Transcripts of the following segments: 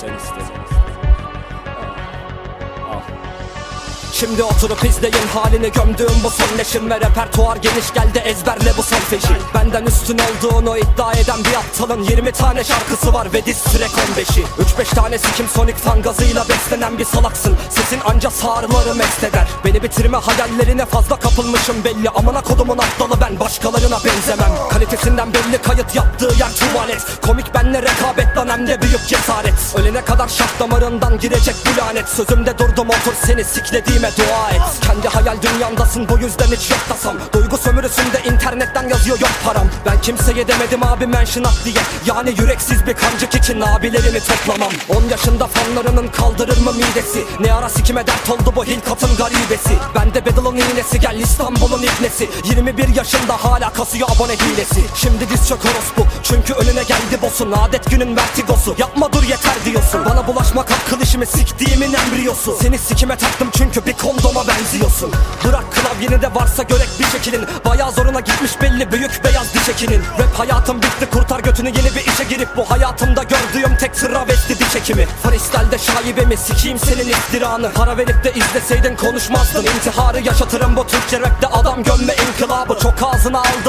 Sen iste Şimdi oturup izleyin halini. Gömdüğüm bu son neşim ve repertuar geniş geldi. Ezberle bu feşi Benden üstün olduğunu iddia eden bir aptalın 20 tane şarkısı var ve diz track 15'i 3-5 tanesi kim Sonic fan gazıyla beslenen bir salaksın. Sesin anca sağrıları mest eder. Beni bitirme hayallerine fazla kapılmışım belli. Amına kodumun aptalı ben başkalarına benzemem. Kalitesinden belli kayıt yaptığı yer tuvalet. Komik benle rekabet lan hem de büyük cesaret. Ölene kadar şah damarından girecek bu lanet. Sözümde durdum otur seni siklediğime 对看着好 hayal dünyamdasın bu yüzden hiç yok tasam Duygu sömürüsünde internetten yazıyor yok param. Ben kimseye demedim abi mention at diye. Yani yüreksiz bir kancık için abilerimi toplamam. 10 yaşında fanlarının kaldırır mı midesi? Ne ara sikime dert oldu bu hilkatın garibesi? Bende Bedel'ın iğnesi gel İstanbul'un ibnesi 21 yaşında hala kasıyor abone hilesi. Şimdi diz çök orospu çünkü önüne geldi bosun Adet günün vertigosu. Yapma dur yeter diyorsun. Bana bulaşmak hakkı dişimi siktiğimin embriyosu. Seni sikime taktım çünkü bir kondoma benziyorsun Bırak klavyeni de varsa görek bir şekilin Bayağı zoruna gitmiş belli büyük beyaz diş ekinin Rap hayatım bitti kurtar götünü yeni bir işe girip Bu hayatımda gördüğüm tek travesti diş ekimi Freestyle'de şaibemi sikeyim senin iftiranı. Para verip de izleseydin konuşmazdın. İntiharı yaşatırım bu Türkçe rapte adam gömme inkılabı. Çok ağzına boğaz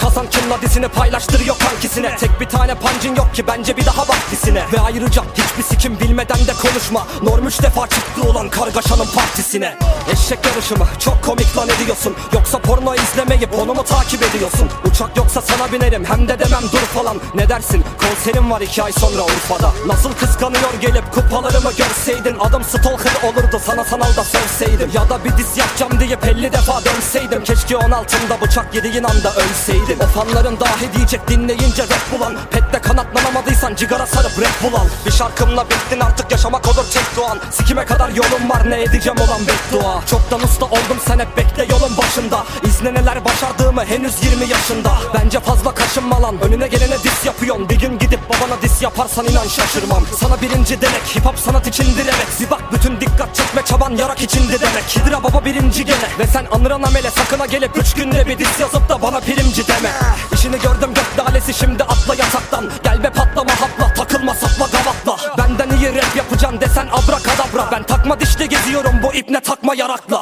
kazan kimla dizini paylaştırıyor kankisine. Tek bir tane pancın yok ki bence bir daha bak dizine Ve ayrıca hiçbir sikim bilmeden de konuşma. Norm üç defa çıktı olan kargaşanın partisine. Eşek yarışı mı çok komik lan ediyorsun. Yoksa porno izlemeyip onu mu takip ediyorsun. Uçak yoksa sana binerim hem de demem dur falan. Ne dersin? Konserim var iki ay sonra Urfa'da. Nasıl kıskanıyor gelip kupalarımı görseydin? Adım stalker olurdu sana sanalda sövseydim Ya da bir diz yapacağım diye 50 defa dönseydim. Keşke 10 altında bıçak yediğin anda ölseydim O fanların dahi diyecek dinleyince rap bulan. Pette kanatlanamadıysan cigara sarıp rap bul al Bir şarkımla bittin artık yaşamak olur tek doğan. Sikime kadar yolum var ne edeceğim olan beddua. Çoktan usta oldum sen hep bekle yolun başında. İzle neler başardığımı henüz 20 yaşında. Bence fazla kaşınma lan önüne gelene dis yapıyorsun. Bir gün gidip babana dis yaparsan inan şaşırmam. Sana birinci demek hip hop sanat içindir evet. Bir bak bütün dikkat çekme çaban yarak içindi demek. Hidra baba birinci gene. Ve sen anıran amele sakına gelip Üç günde bir dis yazıp da bana primci deme. İşini gördüm gök dalesi şimdi atla yataktan. Gel be patlama hapla takılma sapla gavatla. Benden iyi rap yapacaksın desen abrakadabra. Ben takma dişli geziyorum bu ipne takma yarakla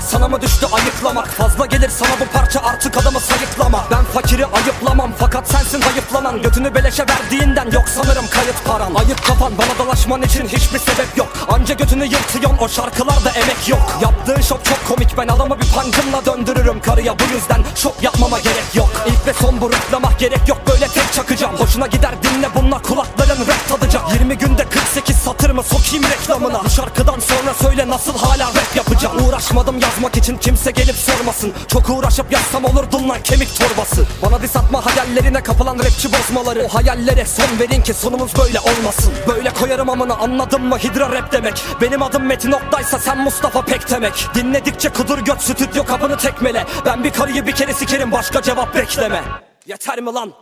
taşlarını sana mı düştü ayıklamak Fazla gelir sana bu parça artık adamı sayıklama. Ben fakiri ayıplamam fakat sensin hayıflanan Götünü beleşe verdiğinden yok sanırım kayıt paran. Ayıp kafan bana dalaşman için hiçbir sebep yok. Anca götünü yırtıyorsun o şarkılarda emek yok. Yaptığın şok çok komik ben adamı bir pancımla döndürürüm karıya. Bu yüzden şok yapmama gerek yok. İlk ve son bu rıklamak gerek yok böyle tek çakacağım. Hoşuna gider dinle bununla kulakların rap tadacak. 20 günde 48 satır mı sokayım reklamına. Bu şarkıdan sonra söyle nasıl hala rap yapacağım. Uğraşmadım yazmak için kimse gelip sormasın. Çok uğraşıp yazsam olurdun lan kemik torbası. Bana dis atma hayallerine kapılan rapçi bozmaları. O hayallere son verin ki sonumuz böyle olmasın. Böyle koyarım amına anladın mı? Hidra rap demek. Benim adım Metin Oktay'sa sen Mustafa Pek demek. Dinledikçe kudur göt stüdyo kapını tekmele. Ben bir karıyı bir kere sikerim başka cevap bekleme. Yeter mi lan?